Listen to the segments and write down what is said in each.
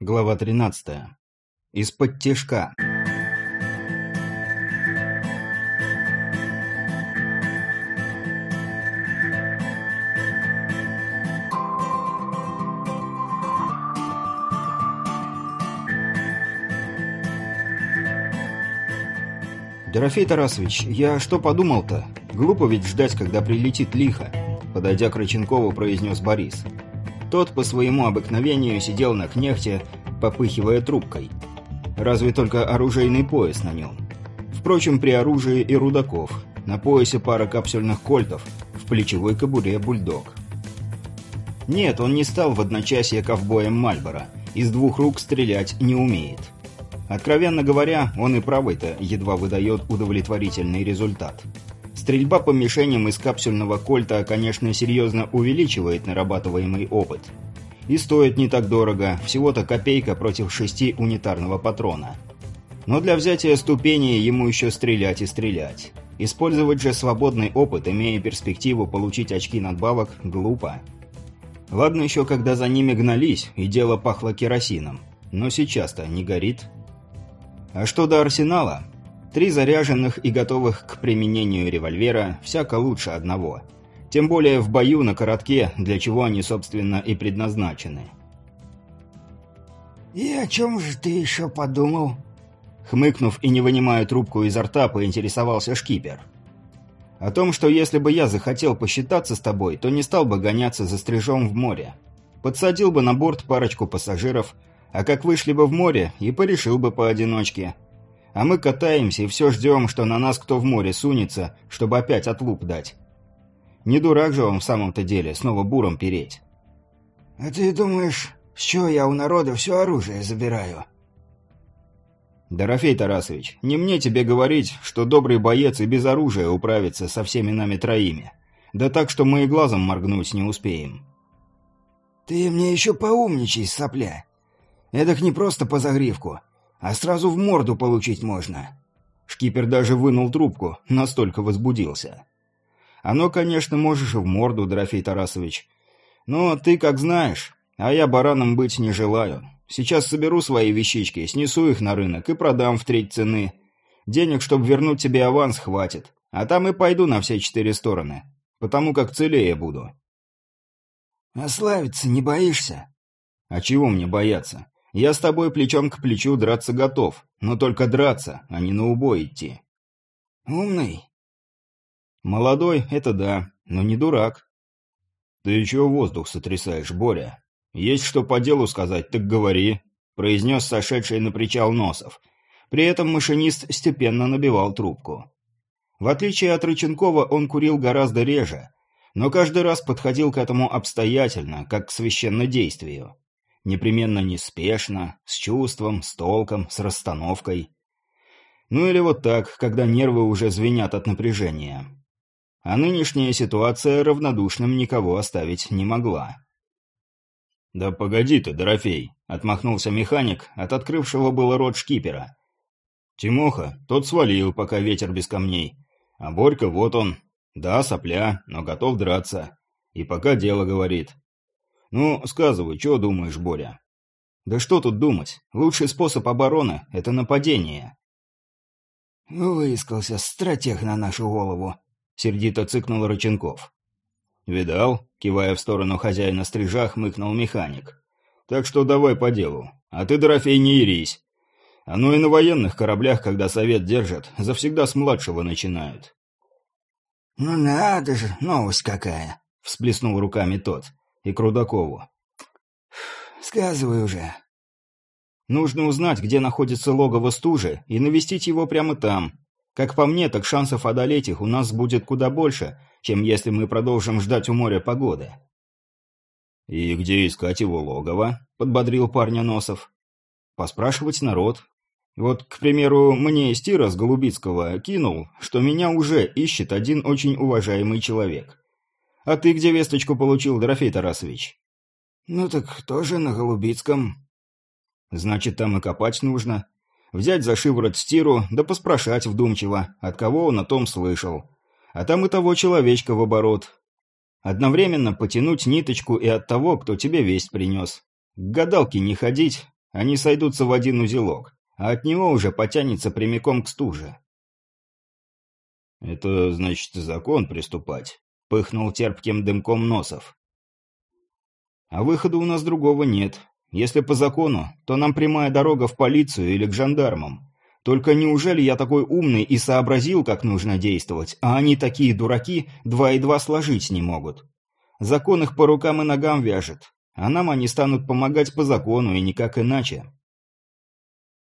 Глава 13. Из-под тяжка. Дорофей Тарасович, я что подумал-то? Глупо ведь ждать, когда прилетит лихо, подойдя к Рыченкову, произнес Борис. Тот по своему обыкновению сидел на кнехте, попыхивая трубкой. Разве только оружейный пояс на нем. Впрочем, при оружии и рудаков. На поясе пара капсульных кольтов, в плечевой кобуре бульдог. Нет, он не стал в одночасье ковбоем Мальбора. Из двух рук стрелять не умеет. Откровенно говоря, он и правой-то едва выдает удовлетворительный результат. Стрельба по мишеням из капсульного кольта, конечно, серьезно увеличивает нарабатываемый опыт. И стоит не так дорого, всего-то копейка против шести унитарного патрона. Но для взятия ступени ему еще стрелять и стрелять. Использовать же свободный опыт, имея перспективу получить очки надбавок, глупо. Ладно еще, когда за ними гнались, и дело пахло керосином. Но сейчас-то не горит. А что до арсенала? Три заряженных и готовых к применению револьвера всяко лучше одного. Тем более в бою на коротке, для чего они, собственно, и предназначены. «И о чем же ты еще подумал?» Хмыкнув и не вынимая трубку изо рта, поинтересовался шкипер. «О том, что если бы я захотел посчитаться с тобой, то не стал бы гоняться за стрижом в море. Подсадил бы на борт парочку пассажиров, а как вышли бы в море, и порешил бы поодиночке. А мы катаемся и все ждем, что на нас кто в море сунется, чтобы опять отлуп дать. Не дурак же он в самом-то деле, снова буром переть. «А ты думаешь, с чего я у народа все оружие забираю?» «Дорофей Тарасович, не мне тебе говорить, что добрый боец и без оружия управится со всеми нами троими. Да так, что мы и глазом моргнуть не успеем». «Ты мне еще поумничай, сопля. Эдак не просто по загривку, а сразу в морду получить можно». Шкипер даже вынул трубку, настолько возбудился. Оно, конечно, можешь и в морду, Дорофей Тарасович. Но ты как знаешь, а я бараном быть не желаю. Сейчас соберу свои вещички, снесу их на рынок и продам в треть цены. Денег, чтобы вернуть тебе аванс, хватит. А там и пойду на все четыре стороны. Потому как целее буду. А славиться не боишься? А чего мне бояться? Я с тобой плечом к плечу драться готов. Но только драться, а не на убой идти. Умный? Молодой — это да, но не дурак. Ты чего воздух сотрясаешь, Боря? Есть что по делу сказать, так говори, произнес сошедший на причал Носов. При этом машинист степенно набивал трубку. В отличие от Рыченкова, он курил гораздо реже, но каждый раз подходил к этому обстоятельно, как к священнодействию. Непременно неспешно, с чувством, с толком, с расстановкой. Ну или вот так, когда нервы уже звенят от напряжения а нынешняя ситуация равнодушным никого оставить не могла. «Да погоди ты, Дорофей!» — отмахнулся механик от открывшего было рот шкипера. «Тимоха, тот свалил, пока ветер без камней. А Борька вот он. Да, сопля, но готов драться. И пока дело говорит. Ну, сказывай, что думаешь, Боря?» «Да что тут думать? Лучший способ обороны — это нападение». «Выискался стратег на нашу голову», сердито цыкнул Рыченков. «Видал?» — кивая в сторону хозяина стрижа, хмыкнул механик. «Так что давай по делу. А ты, Дорофей, не ирись. А ну и на военных кораблях, когда совет держат, завсегда с младшего начинают». «Ну надо же, новость какая!» — всплеснул руками тот. И к Рудакову. «Сказывай уже». «Нужно узнать, где находится логово стужи, и навестить его прямо там», как по мне, так шансов одолеть их у нас будет куда больше, чем если мы продолжим ждать у моря погоды. «И где искать его логово?» — подбодрил парня Носов. «Поспрашивать народ. Вот, к примеру, мне Стира с Голубицкого кинул, что меня уже ищет один очень уважаемый человек. А ты где весточку получил, Дорофей Тарасович?» «Ну так тоже на Голубицком». «Значит, там и копать нужно взять за шиворот стиру, да поспрашать вдумчиво, от кого он о том слышал. А там и того человечка в оборот. Одновременно потянуть ниточку и от того, кто тебе весть принес. К гадалке не ходить, Они сойдутся в один узелок, а от него уже потянется прямиком к стуже. «Это значит закон приступать», — пыхнул терпким дымком Носов. «А выхода у нас другого нет. Если по закону, то нам прямая дорога в полицию или к жандармам. Только неужели я такой умный и сообразил, как нужно действовать, а они такие дураки, два и два сложить не могут? Закон их по рукам и ногам вяжет, а нам они станут помогать по закону и никак иначе».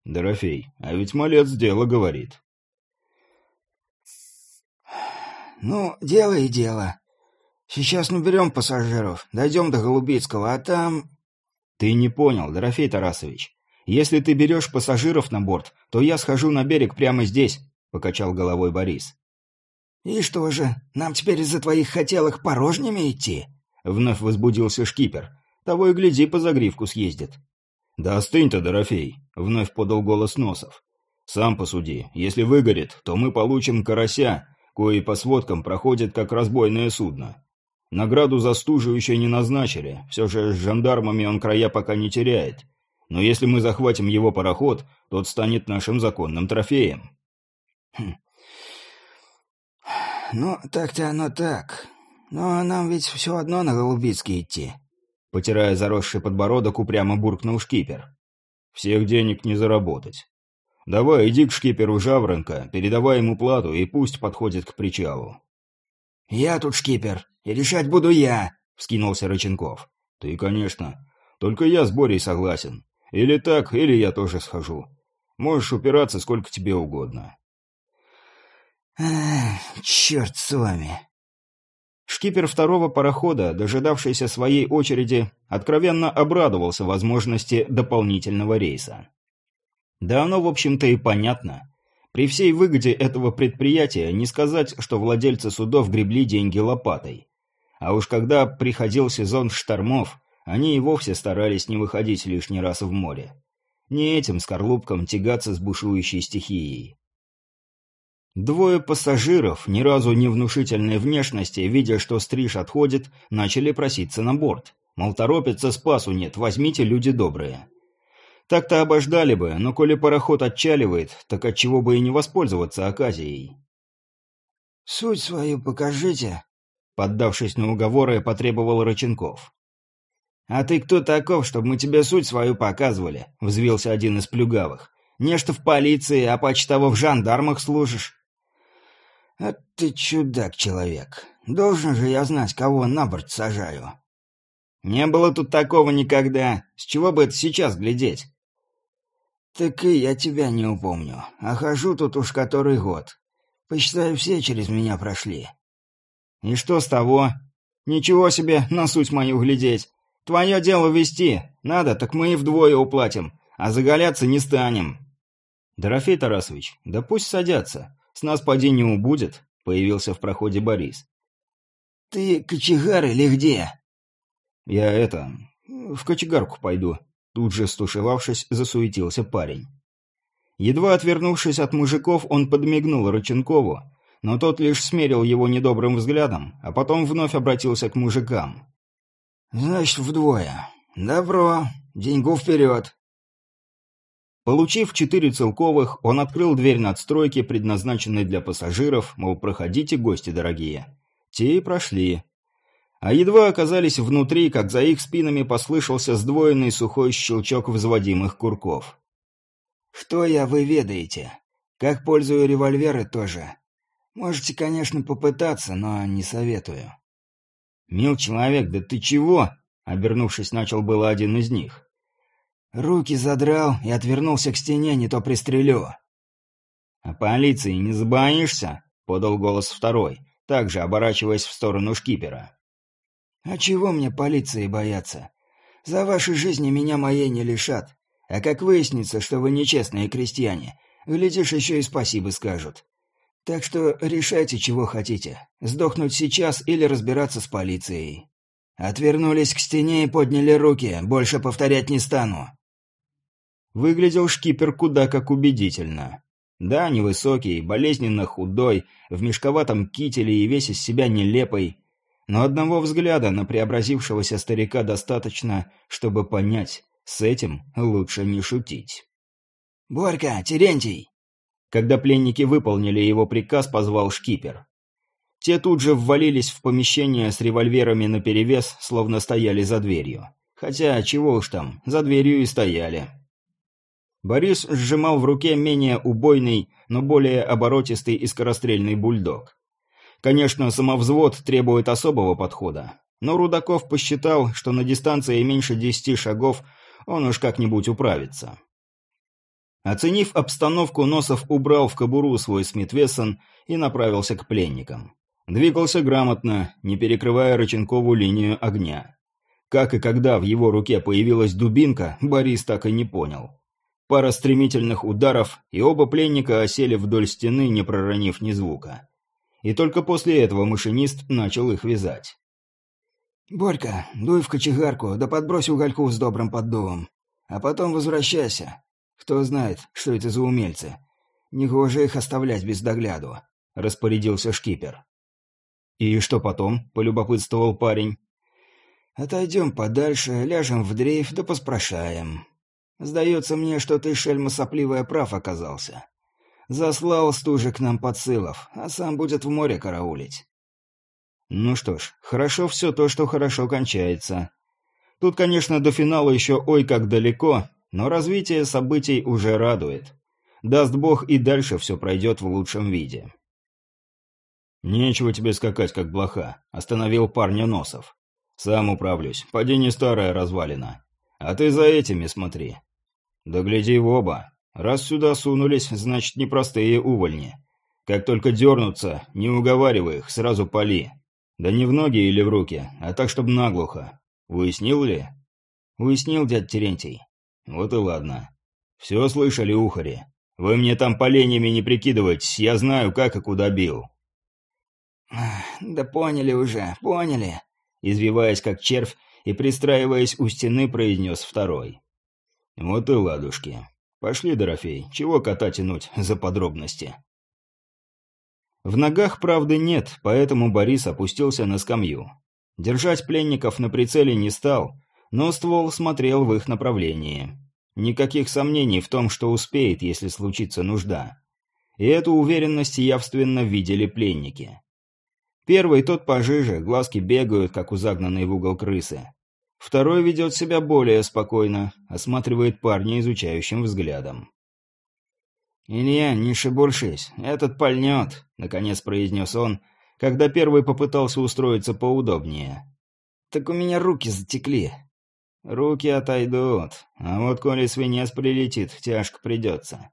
«Дорофей, а ведь малец дело говорит». «Ну, дело и дело. Сейчас наберем пассажиров, дойдем до Голубицкого, а там...» «Ты не понял, Дорофей Тарасович. Если ты берешь пассажиров на борт, то я схожу на берег прямо здесь», — покачал головой Борис. «И что же, нам теперь из-за твоих хотелок порожнями идти?» — вновь возбудился шкипер. «Того и гляди, по загривку съездит». «Да остынь ты, Дорофей», — вновь подал голос Носов. «Сам посуди. Если выгорит, то мы получим карася, кои по сводкам проходит как разбойное судно. Награду за стужу еще не назначили, все же с жандармами он края пока не теряет. Но если мы захватим его пароход, тот станет нашим законным трофеем. Хм. Ну, так-то оно так. Но нам ведь все одно на Голубицкий идти. Потирая заросший подбородок, упрямо буркнул шкипер. Всех денег не заработать. «Давай, иди к шкиперу Жаворонка, передавай ему плату и пусть подходит к причалу». «Я тут шкипер, и решать буду я», — вскинулся Рыченков. «Ты, конечно. Только я с Борей согласен. Или так, или я тоже схожу. Можешь упираться сколько тебе угодно». «Эх, черт с вами». Шкипер второго парохода, дожидавшийся своей очереди, откровенно обрадовался возможности дополнительного рейса. Да оно, в общем-то, и понятно. При всей выгоде этого предприятия не сказать, что владельцы судов гребли деньги лопатой. А уж когда приходил сезон штормов, они и вовсе старались не выходить лишний раз в море. Не этим скорлупкам тягаться с бушующей стихией. Двое пассажиров, ни разу не внушительной внешности, видя, что стриж отходит, начали проситься на борт. Мол, торопится, спасу нет, возьмите, люди добрые. Так-то обождали бы, но коли пароход отчаливает, так отчего бы и не воспользоваться оказией. «Суть свою покажите», — поддавшись на уговоры, потребовал Рыченков. «А ты кто таков, чтобы мы тебе суть свою показывали?» — взвился один из плюгавых. «Нечто в полиции, а почти того в жандармах служишь». «А ты чудак-человек. Должен же я знать, кого на борт сажаю». «Не было тут такого никогда. С чего бы это сейчас глядеть?» «Так и я тебя не упомню. А хожу тут уж который год. Посчитай, все через меня прошли». «И что с того? Ничего себе на суть мою глядеть. Твое дело вести. Надо, так мы и вдвое уплатим. А заголяться не станем». «Дорофей Тарасович, да пусть садятся. С нас поди не убудет», — появился в проходе Борис. «Ты кочегар или где?» «Я это... в кочегарку пойду», Тут же, стушевавшись, засуетился парень. Едва отвернувшись от мужиков, он подмигнул Рыченкову, но тот лишь смерил его недобрым взглядом, а потом вновь обратился к мужикам. «Значит, вдвое. Добро. Деньгу вперед!» Получив четыре целковых, он открыл дверь надстройки, предназначенной для пассажиров, мол, проходите, гости дорогие. Те и прошли. А едва оказались внутри, как за их спинами послышался сдвоенный сухой щелчок взводимых курков. «Что я вы ведаете? Как пользую револьверы тоже. Можете, конечно, попытаться, но не советую». «Мил человек, да ты чего?» — обернувшись, начал было один из них. Руки задрал и отвернулся к стене, не то пристрелю. «А полиции не забоишься?» — подал голос второй, также оборачиваясь в сторону шкипера. «А чего мне полиции бояться? За ваши жизни меня моей не лишат. А как выяснится, что вы нечестные крестьяне, глядишь, еще и спасибо скажут. Так что решайте, чего хотите. Сдохнуть сейчас или разбираться с полицией». Отвернулись к стене и подняли руки. Больше повторять не стану. Выглядел шкипер куда как убедительно. Да, невысокий, болезненно худой, в мешковатом кителе и весь из себя нелепый, но одного взгляда на преобразившегося старика достаточно, чтобы понять, С этим лучше не шутить. «Борька, Терентий!» Когда пленники выполнили его приказ, позвал шкипер. Те тут же ввалились в помещение с револьверами наперевес, словно стояли за дверью. Хотя, чего уж там, за дверью и стояли. Борис сжимал в руке менее убойный, но более оборотистый и скорострельный бульдог. Конечно, самовзвод требует особого подхода, но Рудаков посчитал, что на дистанции меньше десяти шагов он уж как-нибудь управится. Оценив обстановку, Носов убрал в кобуру свой Смит Вессон и направился к пленникам. Двигался грамотно, не перекрывая Рыченкову линию огня. Как и когда в его руке появилась дубинка, Борис так и не понял. Пара стремительных ударов, и оба пленника осели вдоль стены, не проронив ни звука. И только после этого машинист начал их вязать. «Борька, дуй в кочегарку, да подбрось угольку с добрым поддувом. А потом возвращайся. Кто знает, что это за умельцы. Негоже их оставлять без догляду», — распорядился шкипер. «И что потом?» — полюбопытствовал парень. «Отойдем подальше, ляжем в дрейф, да поспрашаем. Сдается мне, что ты, шельма сопливая, прав оказался. Заслал стужи к нам подсылов, а сам будет в море караулить». «Ну что ж, хорошо все то, что хорошо кончается. Тут, конечно, до финала еще ой как далеко, но развитие событий уже радует. Даст бог, и дальше все пройдет в лучшем виде». «Нечего тебе скакать, как блоха», — остановил парня Носов. «Сам управлюсь. Поди не старая развалина. А ты за этими смотри. Да гляди в оба. Раз сюда сунулись, значит, непростые увольни. Как только дернутся, не уговаривай их, сразу пали. Да не в ноги или в руки, а так, чтобы наглухо. Уяснил ли?» «Уяснил, дядь Терентий». «Вот и ладно. Все слышали, ухари. Вы мне там поленьями не прикидывайтесь, я знаю, как и куда бил. «Да поняли уже, поняли», — извиваясь как червь и пристраиваясь у стены, произнес второй. «Вот и ладушки. Пошли, Дорофей, чего кота тянуть за подробности?» В ногах правды нет, поэтому Борис опустился на скамью. Держать пленников на прицеле не стал, но ствол смотрел в их направлении. Никаких сомнений в том, что успеет, если случится нужда. И эту уверенность явственно видели пленники. Первый тот пожиже, глазки бегают, как у загнанной в угол крысы. Второй ведет себя более спокойно, осматривает парня изучающим взглядом. «Илья, не шебуршись, этот пальнет», — наконец произнес он, когда первый попытался устроиться поудобнее. «Так у меня руки затекли». «Руки отойдут, а вот коли свинец прилетит, тяжко придется».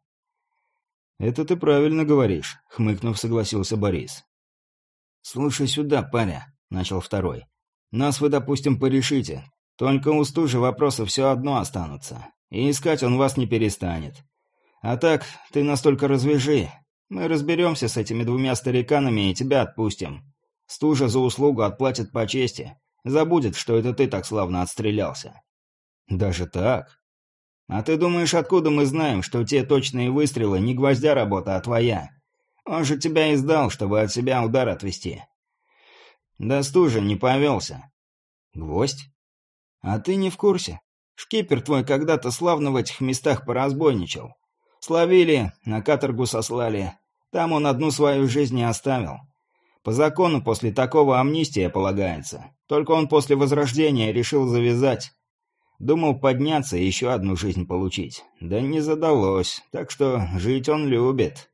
«Это ты правильно говоришь», — хмыкнув, согласился Борис. «Слушай сюда, паря», — начал второй. «Нас вы, допустим, порешите. Только у стужи вопросы все одно останутся. И искать он вас не перестанет. А так, ты нас только развяжи. Мы разберемся с этими двумя стариканами и тебя отпустим. Стужа за услугу отплатит по чести. Забудет, что это ты так славно отстрелялся». «Даже так?» «А ты думаешь, откуда мы знаем, что те точные выстрелы не гвоздя работа, а твоя?» Он же тебя издал, чтобы от себя удар отвести. Да стужа не повелся. Гвоздь? А ты не в курсе. Шкипер твой когда-то славно в этих местах поразбойничал. Словили, на каторгу сослали. Там он одну свою жизнь не оставил. По закону после такого амнистия полагается. Только он после возрождения решил завязать. Думал подняться и еще одну жизнь получить. Да не задалось, так что жить он любит.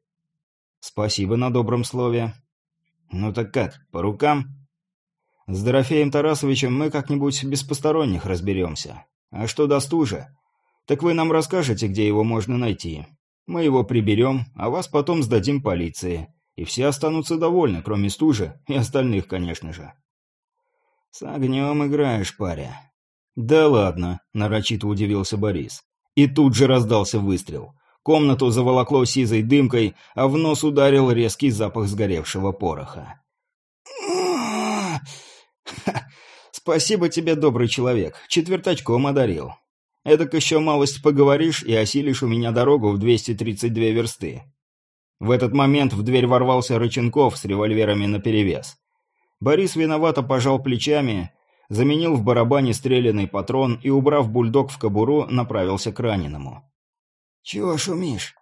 Спасибо на добром слове. Ну так как, по рукам? С Дорофеем Тарасовичем мы как-нибудь без посторонних разберемся. А что до стужи? Так вы нам расскажете, где его можно найти. Мы его приберем, а вас потом сдадим полиции. И все останутся довольны, кроме стужи и остальных, конечно же. С огнем играешь, паря. Да ладно, нарочито удивился Борис. И тут же раздался выстрел. Комнату заволокло сизой дымкой, а в нос ударил резкий запах сгоревшего пороха. «Спасибо тебе, добрый человек. Четвертачком одарил. Эдак еще малость поговоришь и осилишь у меня дорогу в 232 версты». В этот момент в дверь ворвался Рыченков с револьверами наперевес. Борис виновато пожал плечами, заменил в барабане стрелянный патрон и, убрав бульдог в кобуру, направился к раненому. «Чего шумишь?»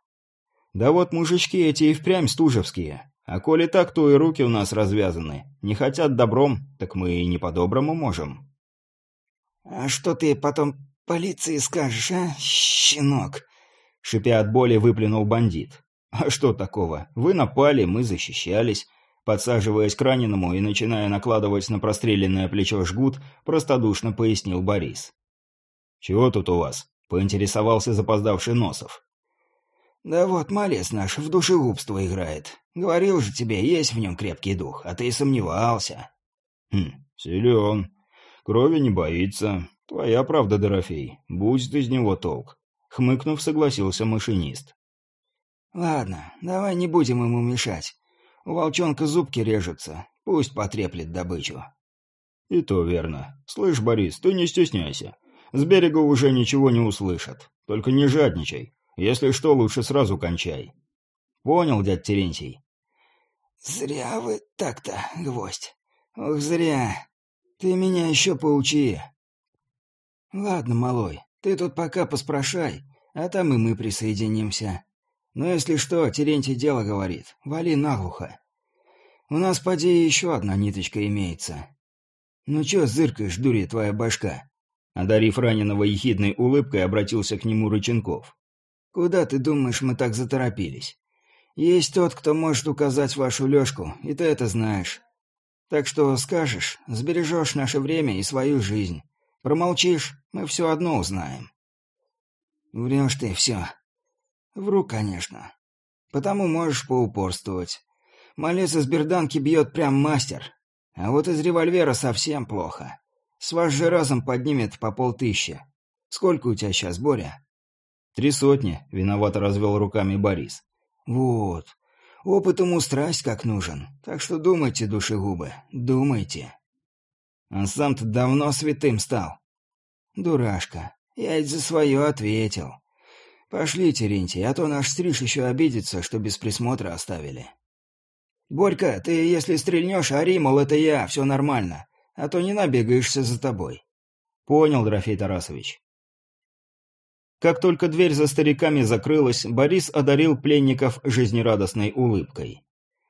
«Да вот мужички эти и впрямь стужевские. А коли так, то и руки у нас развязаны. Не хотят добром, так мы и не по-доброму можем». «А что ты потом полиции скажешь, а, щенок?» Шипя от боли, выплюнул бандит. «А что такого? Вы напали, мы защищались». Подсаживаясь к раненому и начиная накладывать на простреленное плечо жгут, простодушно пояснил Борис. «Чего тут у вас?» — поинтересовался запоздавший Носов. «Да вот малец наш в душегубство играет. Говорил же тебе, есть в нем крепкий дух, а ты и сомневался». «Хм, силен. Крови не боится. Твоя правда, Дорофей. Будет из него толк». Хмыкнув, согласился машинист. «Ладно, давай не будем ему мешать. У волчонка зубки режутся. Пусть потреплет добычу». «И то верно. Слышь, Борис, ты не стесняйся. С берега уже ничего не услышат. Только не жадничай. Если что, лучше сразу кончай». «Понял, дядь Терентий?» «Зря вы так-то, гвоздь. Ох, зря. Ты меня еще поучи». «Ладно, малой, ты тут пока поспрашай, а там и мы присоединимся. Но если что, Терентий дело говорит, вали наглухо. У нас, поди, еще одна ниточка имеется. Ну че зыркаешь, дури твоя башка?» Одарив раненого ехидной улыбкой, обратился к нему Рыченков. «Куда ты думаешь, мы так заторопились? Есть тот, кто может указать вашу лёжку, и ты это знаешь. Так что скажешь, сбережешь наше время и свою жизнь. Промолчишь, мы все одно узнаем». «Врешь ты все», Вру, конечно. Потому можешь поупорствовать. Малец из берданки бьет прям мастер. А вот из револьвера совсем плохо. С вас же разом поднимет по полтыщи. Сколько у тебя сейчас, Боря? Три сотни, виновато развел руками Борис. Вот. Опыт ему страсть как нужен. Так что думайте, душегубы, думайте. Он сам-то давно святым стал. Дурашка, я ведь за свое ответил. «Пошли, Терентий, а то наш стриж еще обидится, что без присмотра оставили». «Борька, ты если стрельнешь, ори, мол, это я, все нормально, а то не набегаешься за тобой». «Понял, Дрофей Тарасович». Как только дверь за стариками закрылась, Борис одарил пленников жизнерадостной улыбкой.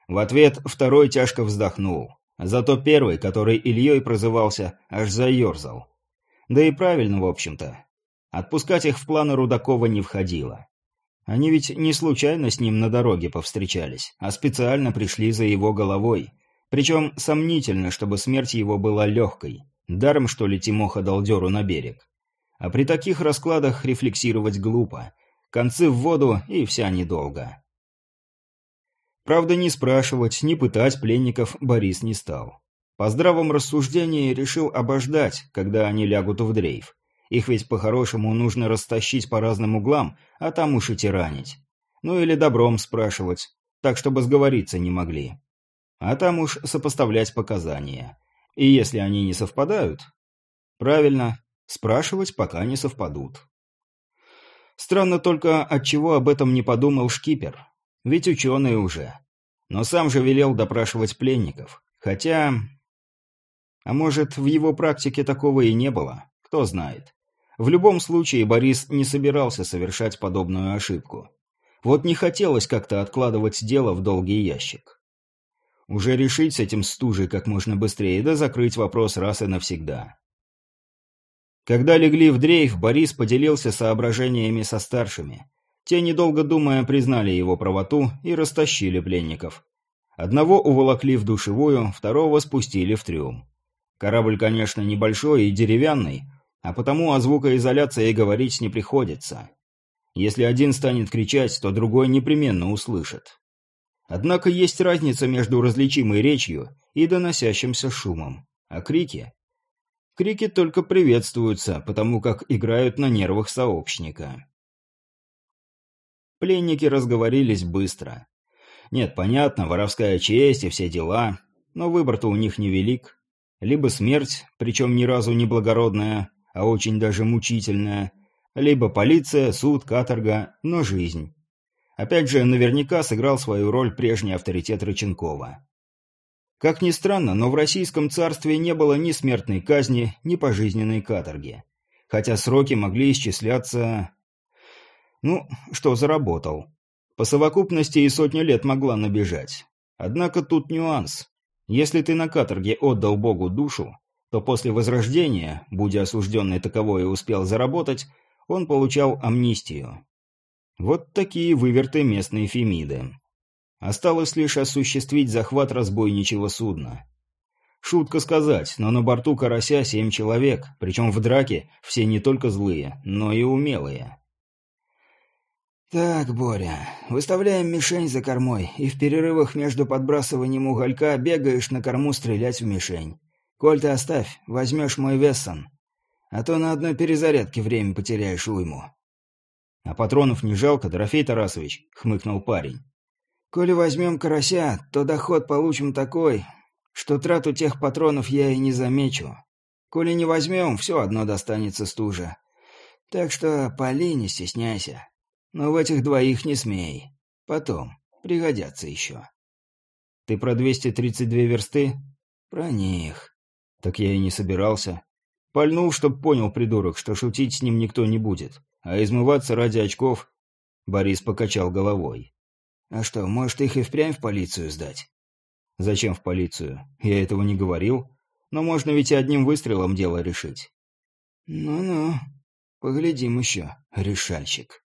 В ответ второй тяжко вздохнул. Зато первый, который Ильей прозывался, аж заерзал. Да и правильно, в общем-то. Отпускать их в планы Рудакова не входило. Они ведь не случайно с ним на дороге повстречались, а специально пришли за его головой. Причем сомнительно, чтобы смерть его была легкой. Даром, что ли, Тимоха дал дёру на берег. А при таких раскладах рефлексировать глупо. Концы в воду и вся недолго. Правда, не спрашивать, не пытать пленников Борис не стал. По здравом рассуждении решил обождать, когда они лягут в дрейф. Их ведь по-хорошему нужно растащить по разным углам, а там уж и тиранить. Ну или добром спрашивать, так чтобы сговориться не могли. А там уж сопоставлять показания. И если они не совпадают... Правильно, спрашивать пока не совпадут. Странно только, отчего об этом не подумал шкипер. Ведь ученый уже. Но сам же велел допрашивать пленников. Хотя... А может, в его практике такого и не было? Кто знает. В любом случае, Борис не собирался совершать подобную ошибку. Вот не хотелось как-то откладывать дело в долгий ящик. Уже решить с этим стужей как можно быстрее, да закрыть вопрос раз и навсегда. Когда легли в дрейф, Борис поделился соображениями со старшими. Те, недолго думая, признали его правоту и растащили пленников. Одного уволокли в душевую, второго спустили в трюм. Корабль, конечно, небольшой и деревянный, а потому о звукоизоляции говорить не приходится. Если один станет кричать, то другой непременно услышит. Однако есть разница между различимой речью и доносящимся шумом. А крики? Крики только приветствуются, потому как играют на нервах сообщника. Пленники разговорились быстро. Нет, понятно, воровская честь и все дела, но выбор-то у них невелик. Либо смерть, причем ни разу не благородная, а очень даже мучительная, либо полиция, суд, каторга, но жизнь. Опять же, наверняка сыграл свою роль прежний авторитет Рыченкова. Как ни странно, но в Российском царстве не было ни смертной казни, ни пожизненной каторги. Хотя сроки могли исчисляться... Ну, что заработал. По совокупности и сотню лет могла набежать. Однако тут нюанс. Если ты на каторге отдал Богу душу, то после возрождения, будь осужденный таковой и успел заработать, он получал амнистию. Вот такие выверты местные фемиды. Осталось лишь осуществить захват разбойничьего судна. Шутка сказать, но на борту «Карася» семь человек, причем в драке все не только злые, но и умелые. «Так, Боря, выставляем мишень за кормой, и в перерывах между подбрасыванием уголька бегаешь на корму стрелять в мишень. Коль ты оставь, возьмешь мой Вессон, а то на одной перезарядке время потеряешь уйму». «А патронов не жалко, Дорофей Тарасович?» — хмыкнул парень. «Коли возьмем карася, то доход получим такой, что трату тех патронов я и не замечу. Коли не возьмем, все одно достанется стужа. Так что пали, не стесняйся». Но в этих двоих не смей. Потом. Пригодятся еще. Ты про 232 версты? Про них. Так я и не собирался. Пальнул, чтоб понял, придурок, что шутить с ним никто не будет. А измываться ради очков... Борис покачал головой. А что, может их и впрямь в полицию сдать? Зачем в полицию? Я этого не говорил. Но можно ведь и одним выстрелом дело решить. Ну-ну, поглядим еще, решальщик.